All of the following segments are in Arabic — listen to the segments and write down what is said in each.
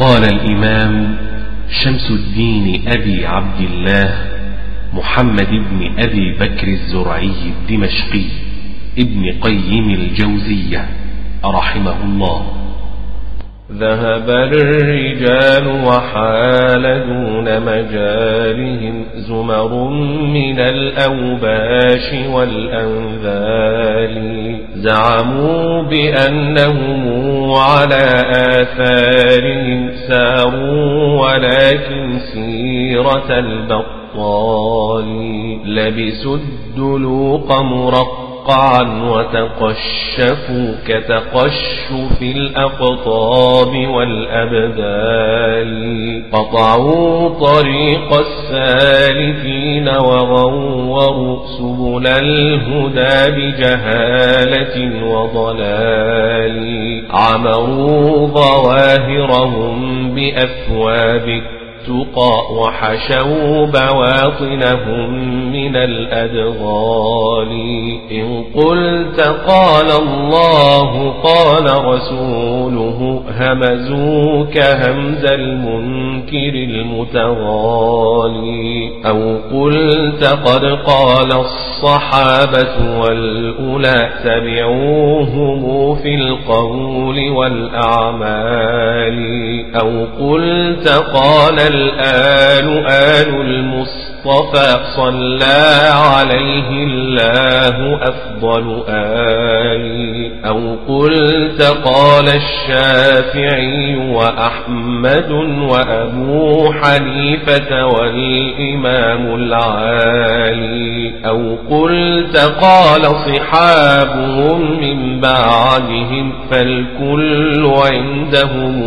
قال الإمام شمس الدين أبي عبد الله محمد بن أبي بكر الزرعي الدمشقي ابن قيم الجوزية رحمه الله. ذهب الرجال وحال دون مجالهم زمر من الأوباش والأنذال زعموا بأنهم على آثارهم ساروا ولكن سيرة البطال. لبسوا الدلوق مرقا مرقعا وتقشفوا كتقشف الأقطاب والأبدال. قطعوا طريق السالكين وغوروا سبل الهدى بجهالة وضلال. عمروا ظواهرهم بأثواب التقى وحشوا بواطنهم من الأدغال. إن قلت قال الله قال رسوله همزوك همز المنكر المتغالي أو قلت قد قال الصحابة والأولى تبعوهم في القول والأعمال. أو قلت قال الآل آل المصطفى صلى عليه الله أفضل آل أو قلت قال الشافعي وأحمد وأبو حنيفة والإمام العالي أو قلت قال صحابهم من بعدهم فالكل عندهم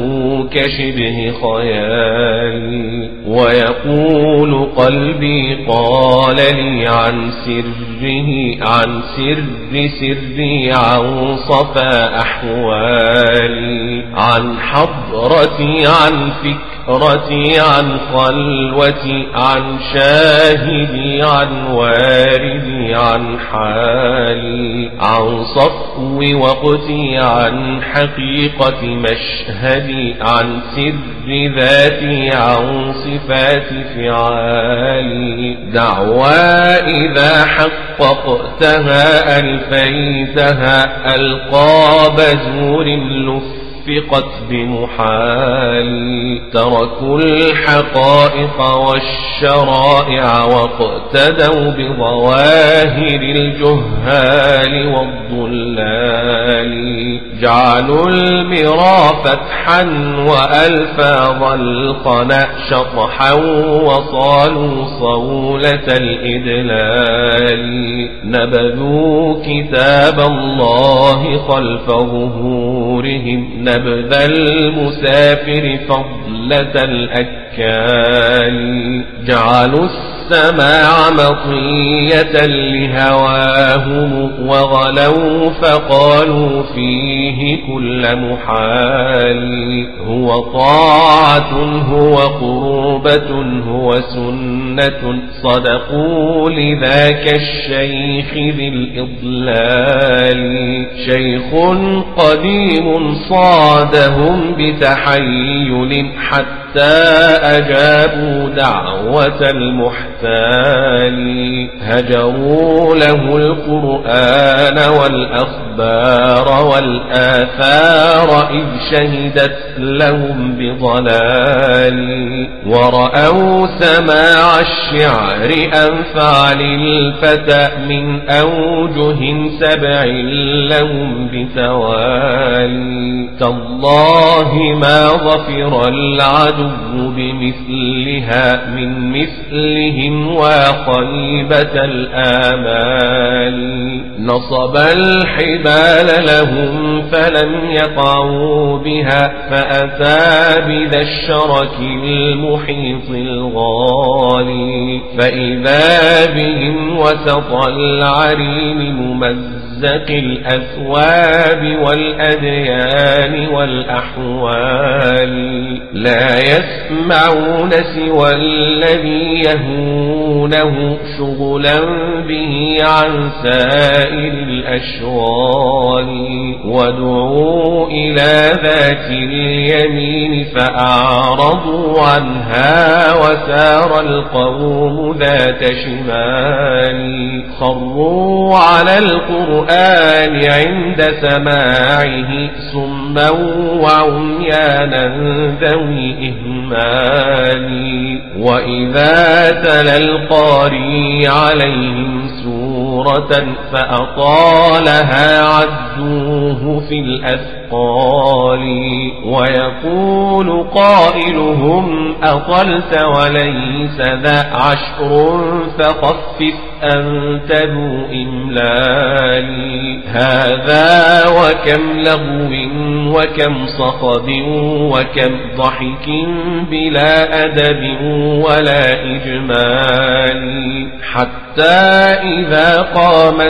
كشبه خيال ويقول قلبي قال لي عن سره عن سر سري عن صفا أحوالي عن حضرتي عن فكرتي عن خلوتي عن شاهدي عن واردي عن حالي عن صفو وقتي عن حقيقة مشهدي عن سر ذاتي عن صفات فعالي. دعوى إذا حققتها ألفيتها ألقاب زور لف وفقت بمحال تركوا الحقائق والشرائع واقتدوا بظواهر الجهال والضلال. جعلوا المرا فتحا وألفاظ القنا شطحا وصالوا صولة الإدلال. نبذوا كتاب الله خلف ظهورهم نبذ المسافر فضلة الأكال جعلوا السماع مطية لهواهم وغلوا فقالوا فيه كل محال. هو طاعة هو قربة هو سنة. صدقوا لذاك الشيخ ذي الإضلال. شيخ قديم صادهم بتحيل حتى أجابوا دعوة المحتال. هجروا له القرآن والأخبار والآثار إذ شهدت لهم بضلال. ورأوا سماع الشعر أنفع للفتى من أوجه سبع لهم بتوالي تالله ما ظفر العدو بمثلها من مثلهم وخيبة الآمال نصب الحبال لهم فلم يقعوا بها فأتى بذا الشرك المحيط الغالي فإذا بهم وسط العرين ممزق الأثواب والأديان والأحوال لا يسمعون سوى الذي يهونه شغلا به عن سائر الأشوار ودعوا إلى ذات اليمين فأعرضوا عنها وسار القوم ذات شمال خروا على القرآن عند سماعه سما وعميانا ذوي إهمال. وإذا تلا القاري عليهم سورة فأطالها عدوه في الأثقال. ويقول قائلهم أطلت وليس ذا عشر فخفف أنت ذو إملال. هذا وكم لغو وكم صخب وكم ضحك بلا أدب ولا إجمال حتى إذا قام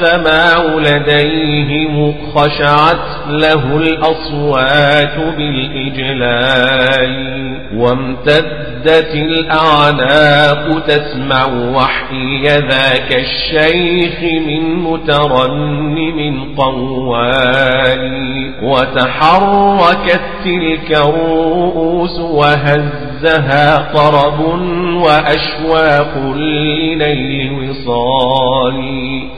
السماع لديهم خشعت له الأصوات بالإجلال وامتدت الأعناق تسمع وحي ذاك الشيخ من مترنم قوال وتحركت تلك الرؤوس وهزها طرب وأشواق لنيل وصال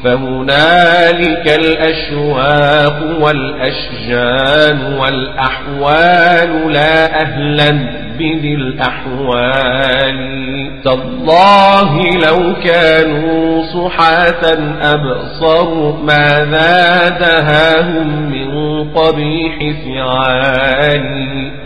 فهنالك الأشواق والأشجان والأحوال لا أهلا بذي الأحوال تالله لو كانوا صحاة أبصروا ما زادهاهم من قبيح فعال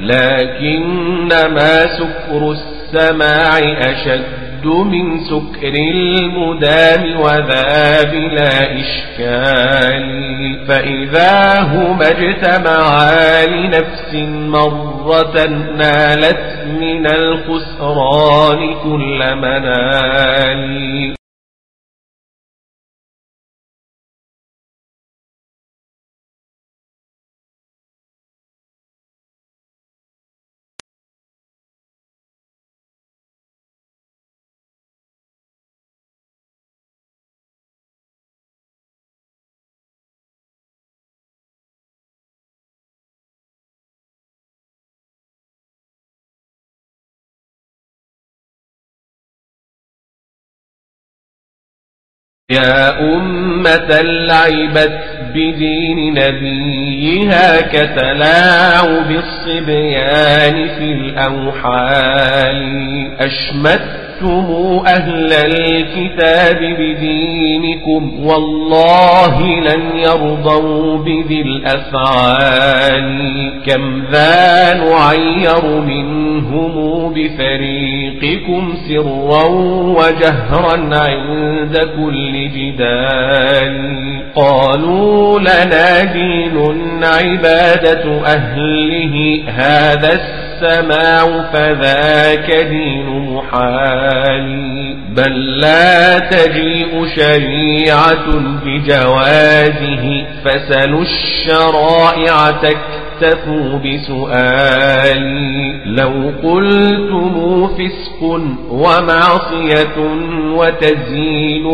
لكنما سكر السماع أشد من سكر المدام وذا بلا إشكال. فإذا هما اجتمعا لنفس مرة نالت من الخسران كل منال. يا أمة لعبت بدين نبيها كتلاعب الصبيان في الأوحال أشمت أَخْرَجْتُمُ أَهْلَ الْكِتَابِ بِدِينِكُمْ وَاللَّهِ لَنْ يَرْضَوْا بِذِي الْأَفْعَالِ كَمْ ذَا نُعَيَّرُ مِنْهُمْ بِفَرِيقِكُمْ سِرًّا وَجَهْرًا عِنْدَ كُلِّ جِدَالِ قَالُوا لَنَا دِينٌ عِبَادَةُ أَهْلِهِ هَذَا السماع فذاك دين محال. بل لا تجيء شريعة بجوازه فسلوا الشرائع تكتفوا بسؤالي لو قلتم فسق ومعصية وتزيل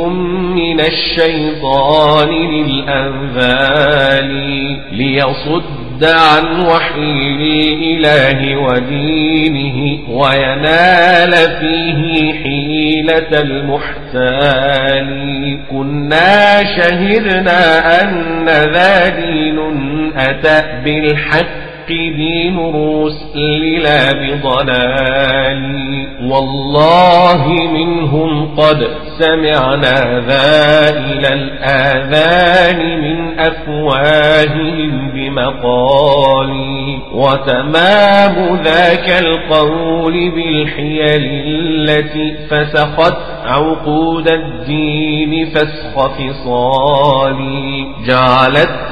من الشيطان للأنذال ليصد عن وحي الإله ودينه وينال فيه حيلة المحتال. كنا شهدنا أن ذا دين أتى بالحق دين الرسل لا بضلال. والله منهم قد سمعنا ذا إلى الآذان من أفواههم بمقال. وتمام ذاك القول بالحيل التي فسخت عقود الدين فسخ فصال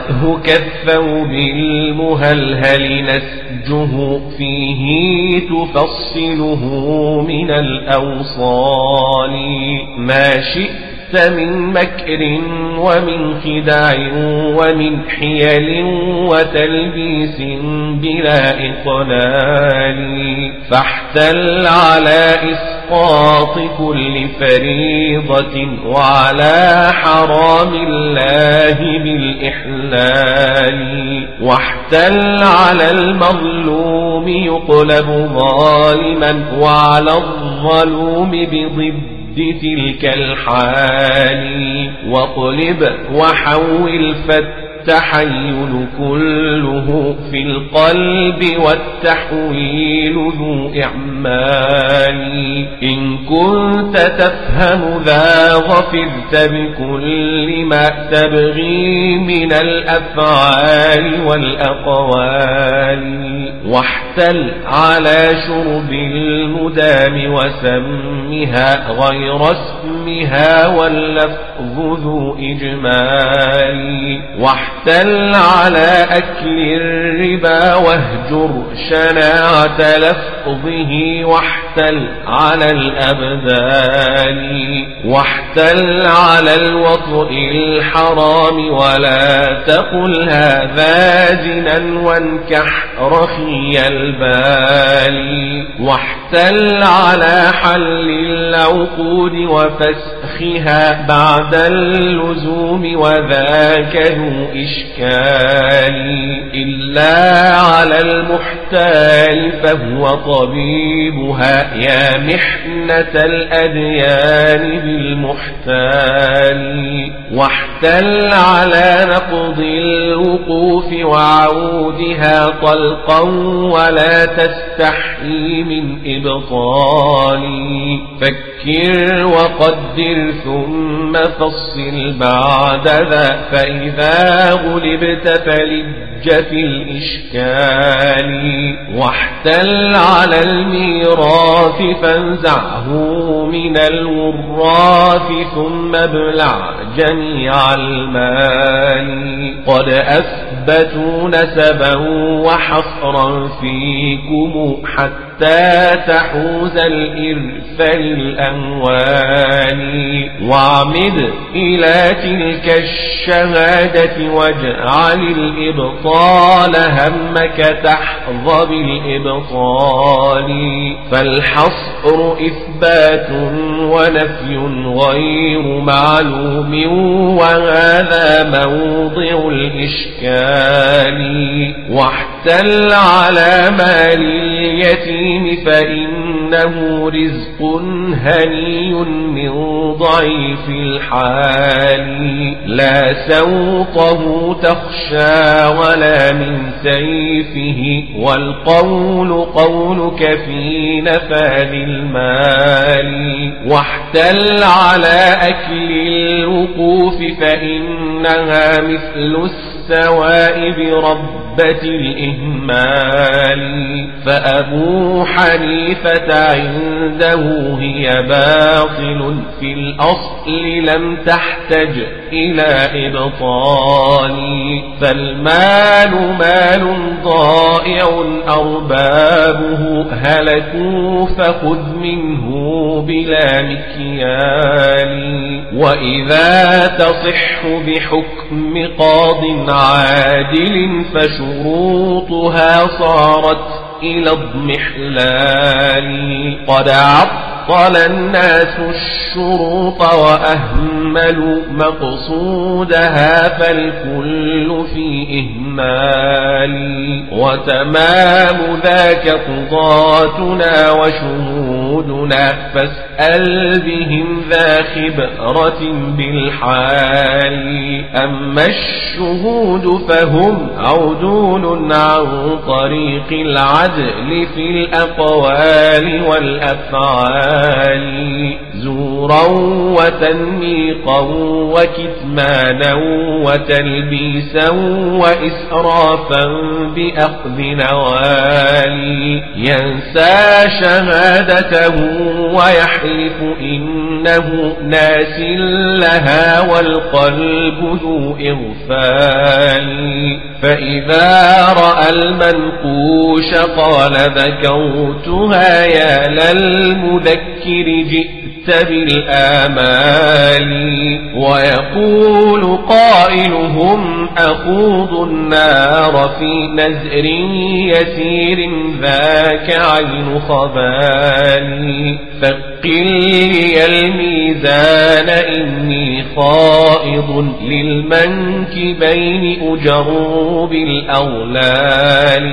جعلته كالثوب المهلهل نسجه فيه تفصله من الأوصال ما شئت من مكر ومن خداع ومن حيل وتلبيس بلا إطلال فاحتل على إسقاط كل فريضة وعلى حرام الله بالإحلال. واحتل على المظلوم يقلب ظالما وعلى الظلوم بضد تلك الحال. واقلب وحول فت التحيل كله في القلب والتحويل ذو إعمال. إن كنت تفهم ذا غفرت بكل ما تبغي من الأفعال والأقوال. واحتل على شرب المدام وسمها غير اسمها واللفظ ذو إجمال. واحتل واحتل على أكل الربا واهجر شناعة لفظه واحتل على الأبدان. واحتل على الوطء الحرام ولا تقل هذا زنا وانكح رخي البال. واحتل على حل العقود وفسخها بعد اللزوم وذاك ذو إشكال إلا على المحتال فهو طبيبها يا محنة الأديان بالمحتال. واحتل على نقض الوقوف وعودها طلقا ولا تستحي من إبطال. فكر وقدر ثم فصل بعد ذا فإذا غلبت فلج في الإشكال واحتل على الميراث فانزعه من الوراث ثم ابلع جميع المال. قد أثبتوا نسبا وحصرا فيكم حتى تحوز الإرث للأموال واعمد إلى تلك الشهادة واجعل الإبطال همك تحظى بالإبطال. فالحصر إثبات ونفي غير معلوم وهذا موضع الإشكال. واحتل على مال اليتيم فإنه رزق هني من ضعيف الحال. لا سوطه تخشى ولا من سيفه والقول قولك في نفاذ المال. واحتل على أكل الوقوف فإنها مثل السواء بربة الإهمال فأبو حنيفة عنده هي باطل في الأصل لم تحتج إلى إبطال. فالمال مال ضائع أربابه هلكوا فخذ منه بلا مكيال. وإذا تصح بحكم قاض عادل فشروطها صارت إلى اضمحلال قد عطل الناس الشروط وأهملوا مقصودها فالكل في إهمال. وتمام ذاك قضاتنا وشهودنا فاسأل بهم ذا خبرة بالحال. أما الشهود فهم عدول عن طريق العدل في الأقوال والأفعال. زورا وتنميقا وكتمانا وتلبيسا وإسرافا بأخذ نوالي ينسى شهادته ويحلف إنه ناس لها والقلب ذو إغفال. فإذا رأى المنقوش قال ذكرتها يا للمذكر جئت بالآمال. ويقول قائلهم أخوض النار في نزر يسير ذاك عين خبالي ثقل لي الميزان إني خائض للمنكبين أجر بالأغلال.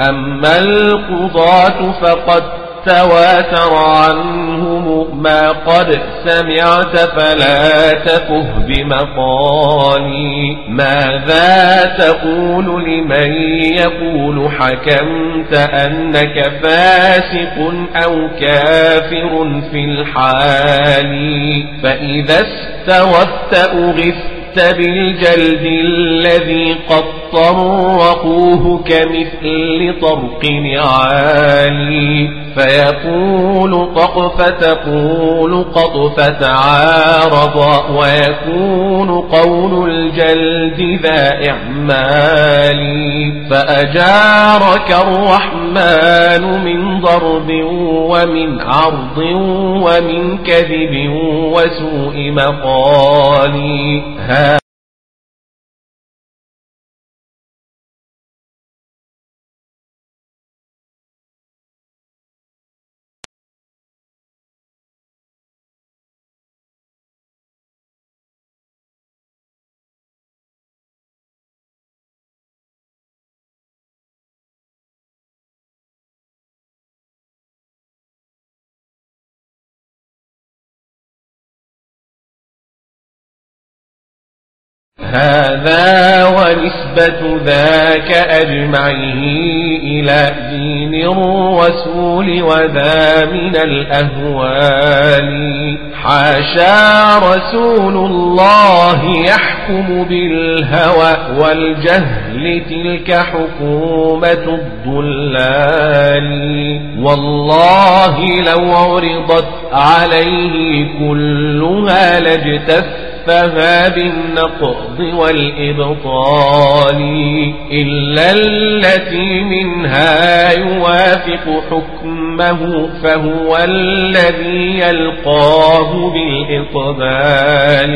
أما القضاة فقد تواتر عنهم ما قد سمعت فلا تفه بمقالي ماذا تقول لمن يقول حكمت أنك فاسق أو كافر في الحال فإذا استوت أغثت بالجلد الذي قد طرقوه كمثل طرق نعالي فيقول طق فتقول قط فتعارض ويكون قول الجلد ذا إعمال فأجارك الرحمن من ضرب ومن عرض ومن كذب وسوء مقال هذا ونسبة ذاك أجمعه إلى دين الرسول وذا من الأهوال. حاشا رسول الله يحكم بالهوى والجهل تلك حكومة الضلال. والله لو عرضت عليه كلها لاجتث فما بالنقض والإبطال إلا التي منها يوافق حكمه فهو الذي يلقاه بالإقبال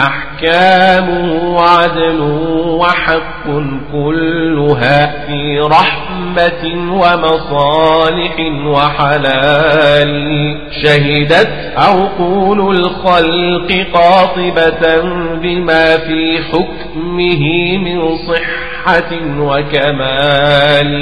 أحكامه عدل وحق كلها في رحمة ومصالح وحلال شهدت عقول الخلق قاطبة بما في حكمه من صحة وكمال.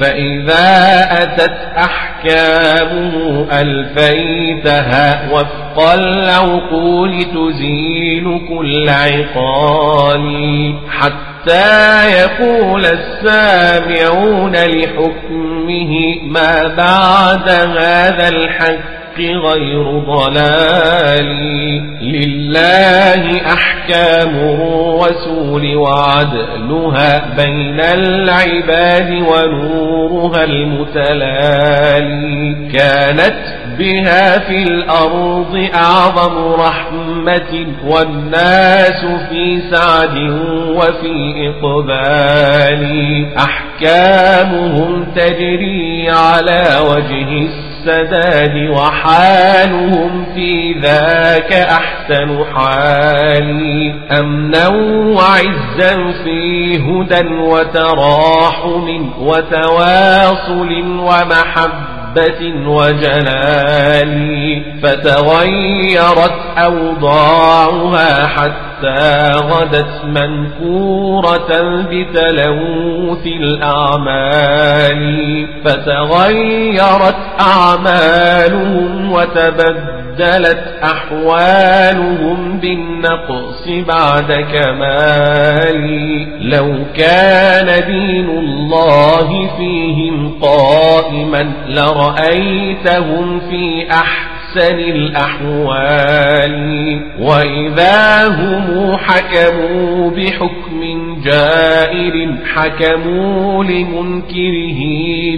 فإذا أتت أحكامه ألفيتها وفق العقول تزيل كل عقال. حتى يقول السامعون لحكمه ما بعد هذا الحق الحق غير ضلال. لله أحكام الرسول وعدلها بين العباد ونورها المتلالي كانت بها في الأرض أعظم رحمة والناس في سعد وفي إقبال. أحكامهم تجري على وجه السماء السداد وحالهم في ذاك أحسن حالي أمنا وعزا في هدى وتراحم وتواصل ومحبة محبة وجلال فتغيرت أوضاعها حتى غدت منكورة بتلوث الأعمال فتغيرت أعمالهم وتبدلت أحوالهم بالنقص بعد كمال. لو كان دين الله فيهم قائما لرأيتهم في أحسن أحسن الأحوال. وإذا هم حكموا بحكم جائر حكموا لمنكره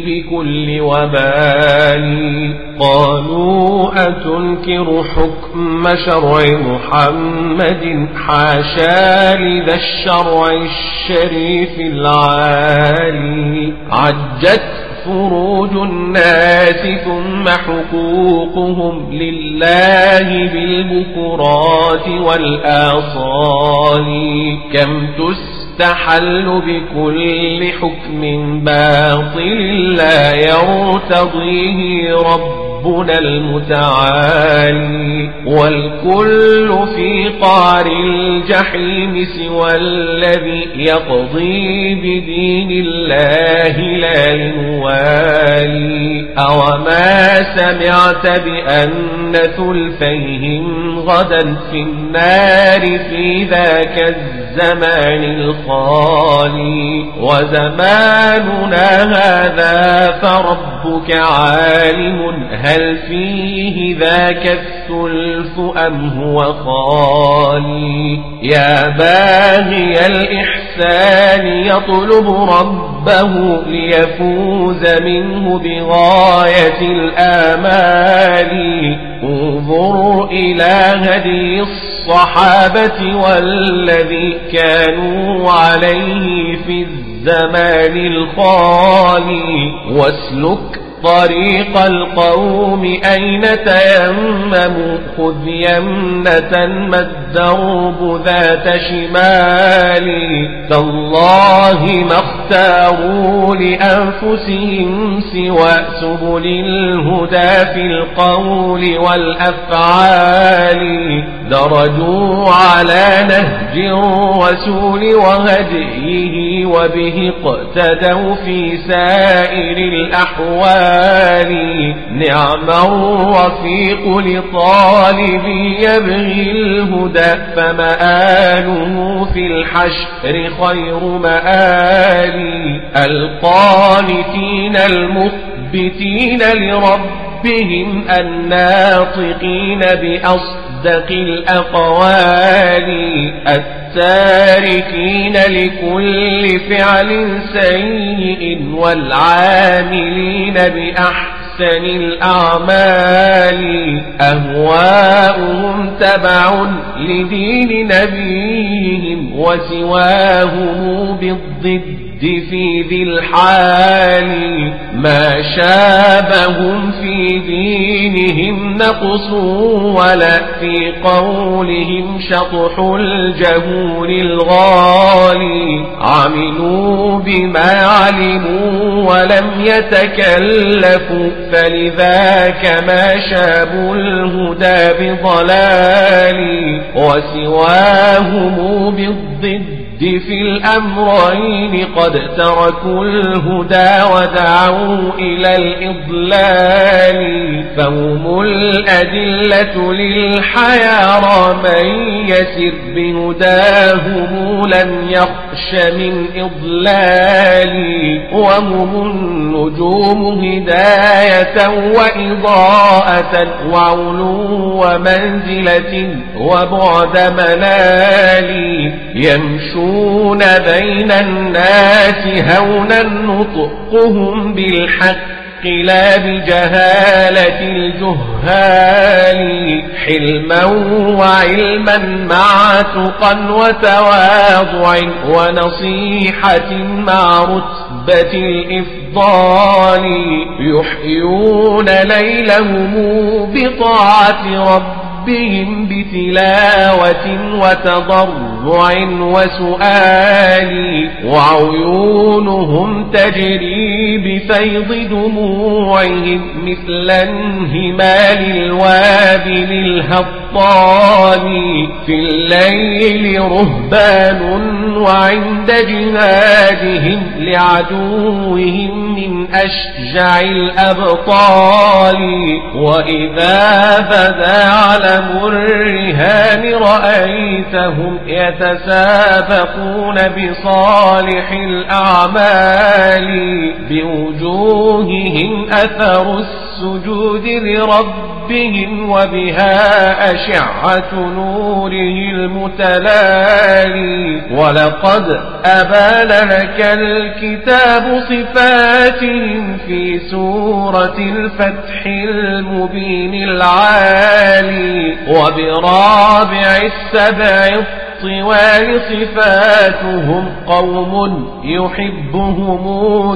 بكل وبال. قالوا أتنكر حكم شرع محمد حاشا لذا الشرع الشريف العالي. عجت فروج الناس ثم حقوقهم لله بالبكرات والآصال كم تستحل بكل حكم باطل لا يرتضيه رب ربنا المتعالي والكل في قار الجحيم سوى الذي يقضي بدين الله لا لموالي أوما سمعت بأن ثلثيهم غدا في النار في ذاك الزمان الخالي. وزماننا هذا فربك عالم هل فيه ذاك الثلث أم هو خالي؟ يا باغي الإحسان يطلب ربه ليفوز منه بغاية الآمال. انظر إلى هدي الصحابة والذي كانوا عليه في الزمان الخالي. واسلك طريق القوم أين تيمموا؟ خذ يمنة ما الدرب ذات شمال. تالله ما اختاروا لأنفسهم سوى سبل الهدى في القول والأفعال. درجوا على نهج الرسول وهديه وبه اقتدوا في سائر الأحوال. نعم الرفيق لطالب يبغي الهدى فمآله في الحشر خير مآل. القانتين المثبتين لربهم الناطقين بأصدق الأقوال التاركين لكل فعل سيء والعاملين بأحسن أحسن الأعمال. أهواؤهم تبع لدين نبيهم وسواهم بالضد. في ذي الحال ما شابهم في دينهم نقص ولا في قولهم شطح الجهول الغالي. عملوا بما علموا ولم يتكلفوا فلذاك ما شابوا الهدى بضلال. وسواهم بالضد في الأمرين قد تركوا الهدى ودعوا إلى الإضلال فهم الأدلة للحيارى من يسر بهداهم لن يخش من إضلال وهم النجوم هداية وإضاءة وعلو ومنزلة وبعد منال يمشون بين الناس هونا نطقهم بالحق لا بجهالة الجهال حلما وعلما مع تقى وتواضع ونصيحة مع رتبة الإفضال يحيون ليلهم بطاعة رب ربهم بتلاوة وتضرع وسؤال وعيونهم تجري بفيض دموعهم مثل انهمال الوابل الهطال في الليل رهبان وعند جهادهم لعدوهم من أشجع الأبطال. وإذا بدا على الرهان رأيتهم يتسابقون بصالح الأعمال. بوجوههم أثر السجود لربهم وبها أشعة نوره المتلالي ولقد أبان لك الكتاب صفاتهم في سورة الفتح المبين العالي وبرابع السبع الطوال صفاتهم قوم يحبهم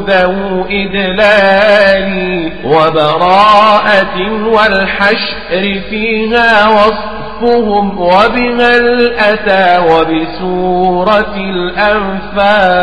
ذو إدلال وبراءة والحشر فيها وصفهم وبها الأتى وبسورة الأنفال